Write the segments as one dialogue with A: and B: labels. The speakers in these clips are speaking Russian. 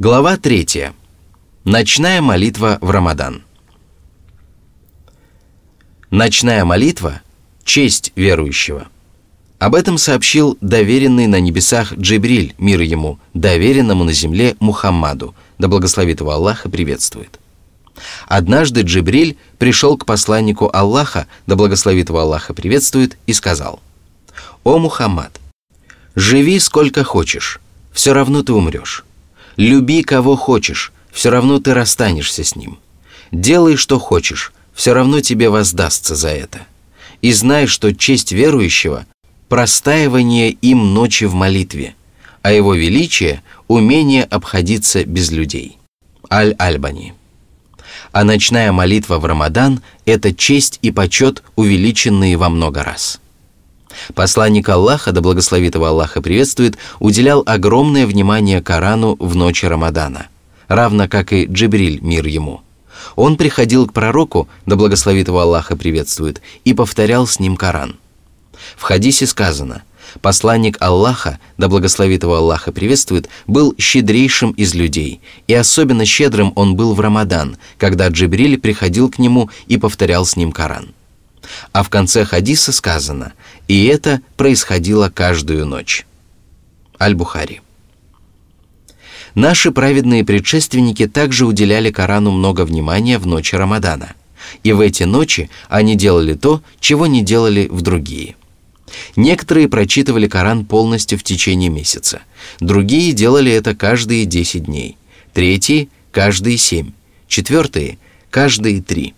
A: Глава 3. Ночная молитва в Рамадан. Ночная молитва – честь верующего. Об этом сообщил доверенный на небесах Джибриль, мир ему, доверенному на земле Мухаммаду, да благословит его Аллах и приветствует. Однажды Джибриль пришел к посланнику Аллаха, да благословит его Аллах и приветствует, и сказал, «О Мухаммад, живи сколько хочешь, все равно ты умрешь Люби кого хочешь, все равно ты расстанешься с ним. Делай, что хочешь, все равно тебе воздастся за это. И знай, что честь верующего – простаивание им ночи в молитве, а его величие – умение обходиться без людей. Аль-Альбани. А ночная молитва в Рамадан – это честь и почет, увеличенные во много раз – Посланник Аллаха, да благословит его Аллаха приветствует, уделял огромное внимание Корану в ночи Рамадана, равно как и Джибриль, мир ему. Он приходил к пророку, да благословит его Аллаха приветствует, и повторял с ним Коран. В хадисе сказано, посланник Аллаха, да благословит его Аллаха приветствует, был щедрейшим из людей, и особенно щедрым он был в Рамадан, когда Джибриль приходил к нему и повторял с ним Коран. А в конце хадиса сказано «И это происходило каждую ночь». Аль-Бухари. Наши праведные предшественники также уделяли Корану много внимания в ночи Рамадана. И в эти ночи они делали то, чего не делали в другие. Некоторые прочитывали Коран полностью в течение месяца, другие делали это каждые 10 дней, третьи – каждые 7, четвертые – каждые 3.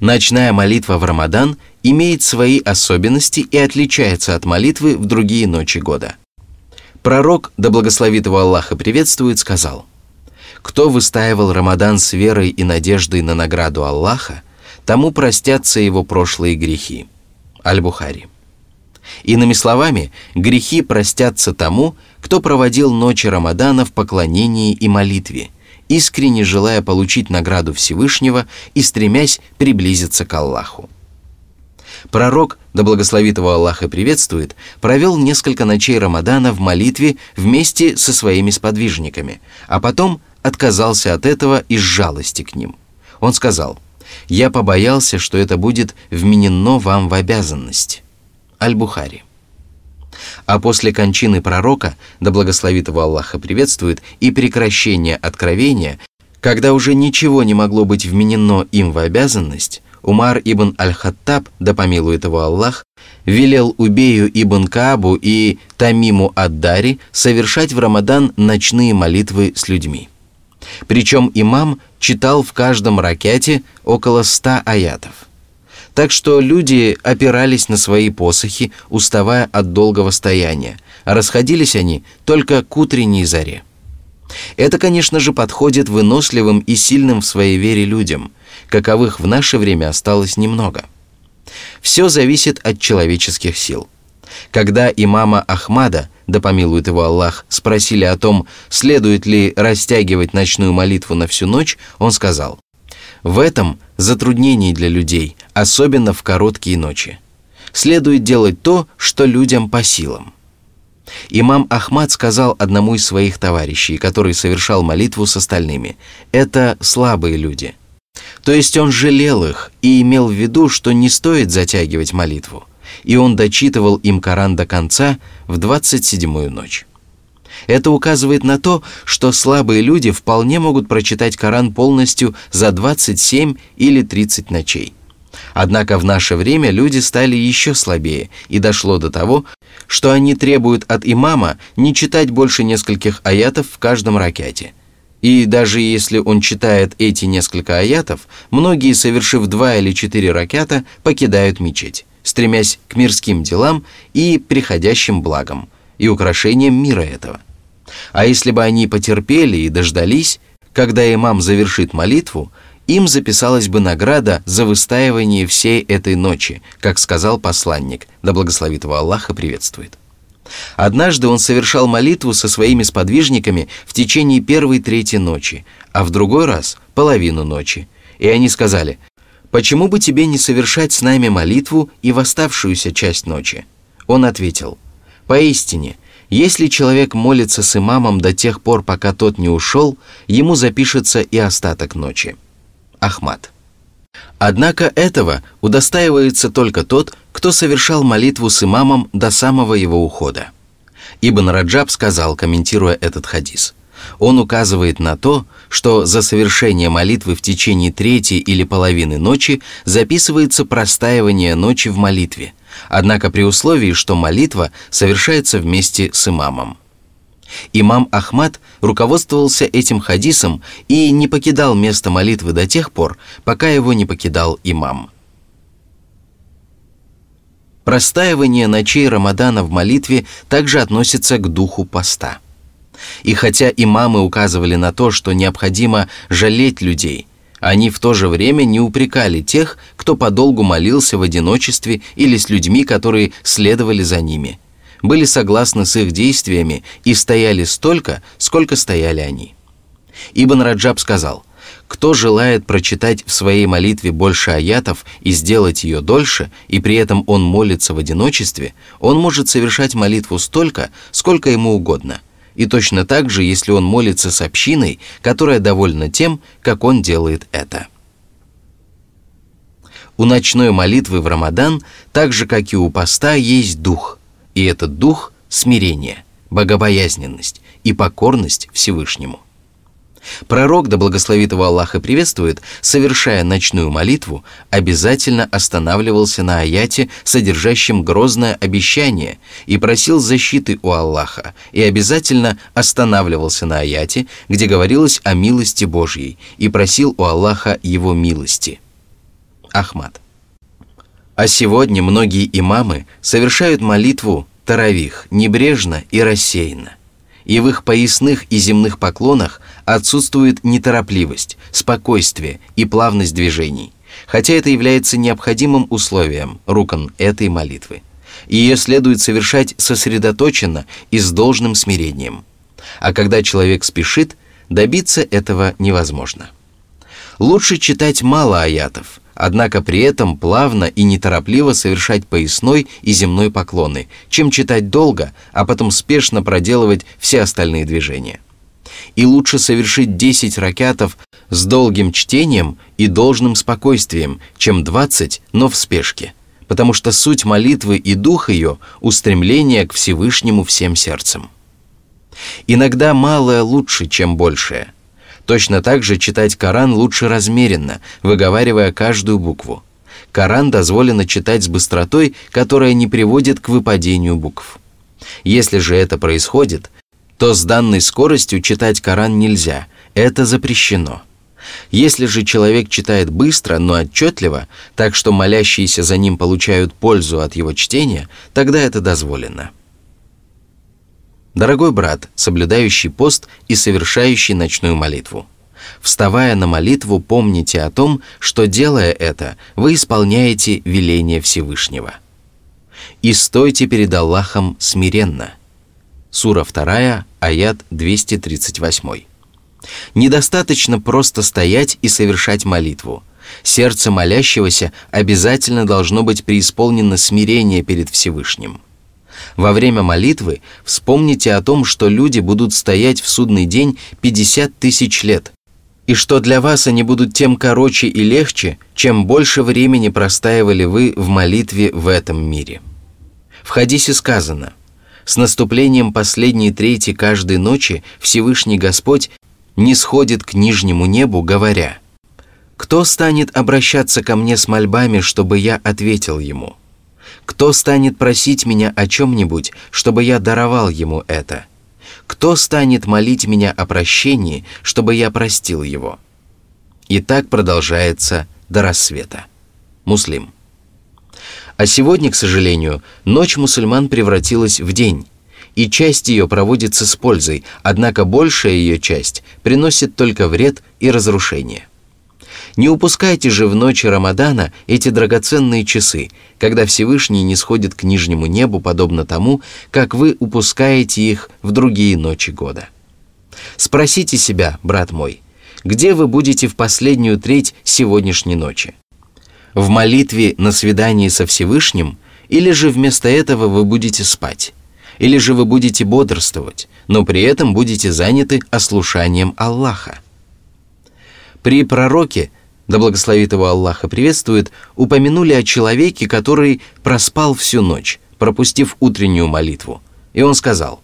A: Ночная молитва в Рамадан имеет свои особенности и отличается от молитвы в другие ночи года. Пророк, да благословит его Аллаха приветствует, сказал, «Кто выстаивал Рамадан с верой и надеждой на награду Аллаха, тому простятся его прошлые грехи». Аль-Бухари. Иными словами, грехи простятся тому, кто проводил ночи Рамадана в поклонении и молитве – искренне желая получить награду Всевышнего и стремясь приблизиться к Аллаху. Пророк, да благословит его Аллах и приветствует, провел несколько ночей Рамадана в молитве вместе со своими сподвижниками, а потом отказался от этого из жалости к ним. Он сказал, «Я побоялся, что это будет вменено вам в обязанность». Аль-Бухари. А после кончины пророка, да благословит его Аллаха приветствует, и прекращения откровения, когда уже ничего не могло быть вменено им в обязанность, Умар ибн Аль-Хаттаб, да помилует его Аллах, велел Убею ибн Каабу и Тамиму Аддари совершать в Рамадан ночные молитвы с людьми. Причем имам читал в каждом ракете около ста аятов. Так что люди опирались на свои посохи, уставая от долгого стояния, а расходились они только к утренней заре. Это, конечно же, подходит выносливым и сильным в своей вере людям, каковых в наше время осталось немного. Все зависит от человеческих сил. Когда имама Ахмада, да помилует его Аллах, спросили о том, следует ли растягивать ночную молитву на всю ночь, он сказал, в этом затруднений для людей, особенно в короткие ночи. Следует делать то, что людям по силам. Имам Ахмад сказал одному из своих товарищей, который совершал молитву с остальными, «Это слабые люди». То есть он жалел их и имел в виду, что не стоит затягивать молитву, и он дочитывал им Коран до конца в 27-ю ночь. Это указывает на то, что слабые люди вполне могут прочитать Коран полностью за 27 или 30 ночей. Однако в наше время люди стали еще слабее, и дошло до того, что они требуют от имама не читать больше нескольких аятов в каждом ракете. И даже если он читает эти несколько аятов, многие, совершив два или четыре ракета, покидают мечеть, стремясь к мирским делам и приходящим благам и украшениям мира этого. А если бы они потерпели и дождались, когда имам завершит молитву, им записалась бы награда за выстаивание всей этой ночи, как сказал посланник, да благословит его Аллаха приветствует. Однажды он совершал молитву со своими сподвижниками в течение первой трети ночи, а в другой раз – половину ночи. И они сказали, «Почему бы тебе не совершать с нами молитву и в оставшуюся часть ночи?» Он ответил, «Поистине – Если человек молится с имамом до тех пор, пока тот не ушел, ему запишется и остаток ночи. Ахмад. Однако этого удостаивается только тот, кто совершал молитву с имамом до самого его ухода. Ибн Раджаб сказал, комментируя этот хадис, он указывает на то, что за совершение молитвы в течение третьей или половины ночи записывается простаивание ночи в молитве, однако при условии, что молитва совершается вместе с имамом. Имам Ахмад руководствовался этим хадисом и не покидал место молитвы до тех пор, пока его не покидал имам. Простаивание ночей Рамадана в молитве также относится к духу поста. И хотя имамы указывали на то, что необходимо жалеть людей, они в то же время не упрекали тех, кто подолгу молился в одиночестве или с людьми, которые следовали за ними – были согласны с их действиями и стояли столько, сколько стояли они. Ибн Раджаб сказал, кто желает прочитать в своей молитве больше аятов и сделать ее дольше, и при этом он молится в одиночестве, он может совершать молитву столько, сколько ему угодно. И точно так же, если он молится с общиной, которая довольна тем, как он делает это. У ночной молитвы в Рамадан, так же как и у поста, есть дух, и этот дух – смирение, богобоязненность и покорность Всевышнему. Пророк, да благословит его Аллах и приветствует, совершая ночную молитву, обязательно останавливался на аяте, содержащем грозное обещание, и просил защиты у Аллаха, и обязательно останавливался на аяте, где говорилось о милости Божьей, и просил у Аллаха его милости. Ахмад. А сегодня многие имамы совершают молитву таравих небрежно и рассеянно. И в их поясных и земных поклонах отсутствует неторопливость, спокойствие и плавность движений, хотя это является необходимым условием, рукан, этой молитвы. Ее следует совершать сосредоточенно и с должным смирением. А когда человек спешит, добиться этого невозможно. Лучше читать мало аятов – однако при этом плавно и неторопливо совершать поясной и земной поклоны, чем читать долго, а потом спешно проделывать все остальные движения. И лучше совершить 10 ракятов с долгим чтением и должным спокойствием, чем 20, но в спешке, потому что суть молитвы и дух ее – устремление к Всевышнему всем сердцем. Иногда малое лучше, чем большее – Точно так же читать Коран лучше размеренно, выговаривая каждую букву. Коран дозволено читать с быстротой, которая не приводит к выпадению букв. Если же это происходит, то с данной скоростью читать Коран нельзя, это запрещено. Если же человек читает быстро, но отчетливо, так что молящиеся за ним получают пользу от его чтения, тогда это дозволено. Дорогой брат, соблюдающий пост и совершающий ночную молитву. Вставая на молитву, помните о том, что делая это, вы исполняете веление Всевышнего. И стойте перед Аллахом смиренно. Сура 2, аят 238. Недостаточно просто стоять и совершать молитву. Сердце молящегося обязательно должно быть преисполнено смирения перед Всевышним – во время молитвы вспомните о том, что люди будут стоять в судный день 50 тысяч лет, и что для вас они будут тем короче и легче, чем больше времени простаивали вы в молитве в этом мире. В хадисе сказано, «С наступлением последней трети каждой ночи Всевышний Господь не сходит к нижнему небу, говоря, «Кто станет обращаться ко мне с мольбами, чтобы я ответил ему?» Кто станет просить меня о чем-нибудь, чтобы я даровал ему это? Кто станет молить меня о прощении, чтобы я простил его? И так продолжается до рассвета. Муслим. А сегодня, к сожалению, ночь мусульман превратилась в день, и часть ее проводится с пользой, однако большая ее часть приносит только вред и разрушение. Не упускайте же в ночи Рамадана эти драгоценные часы, когда Всевышний не сходит к нижнему небу, подобно тому, как вы упускаете их в другие ночи года. Спросите себя, брат мой, где вы будете в последнюю треть сегодняшней ночи? В молитве на свидании со Всевышним или же вместо этого вы будете спать? Или же вы будете бодрствовать, но при этом будете заняты ослушанием Аллаха. При пророке, да благословит его Аллаха приветствует, упомянули о человеке, который проспал всю ночь, пропустив утреннюю молитву. И он сказал,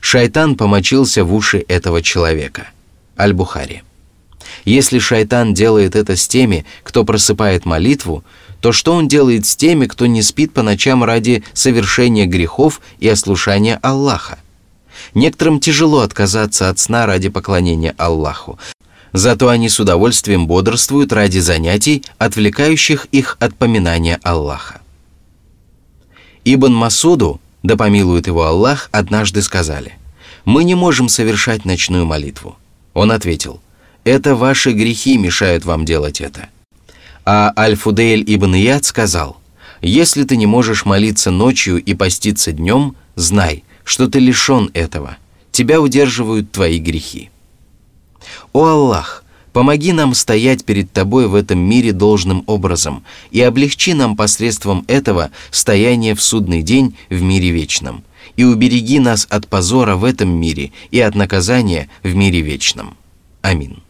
A: «Шайтан помочился в уши этого человека». Аль-Бухари. Если шайтан делает это с теми, кто просыпает молитву, то что он делает с теми, кто не спит по ночам ради совершения грехов и ослушания Аллаха? Некоторым тяжело отказаться от сна ради поклонения Аллаху, зато они с удовольствием бодрствуют ради занятий, отвлекающих их от поминания Аллаха. Ибн Масуду, да помилует его Аллах, однажды сказали, «Мы не можем совершать ночную молитву». Он ответил, «Это ваши грехи мешают вам делать это». А Аль-Фудель ибн Ияд сказал, «Если ты не можешь молиться ночью и поститься днем, знай, что ты лишен этого. Тебя удерживают твои грехи». «О Аллах, помоги нам стоять перед Тобой в этом мире должным образом и облегчи нам посредством этого стояние в судный день в мире вечном, и убереги нас от позора в этом мире и от наказания в мире вечном. Аминь.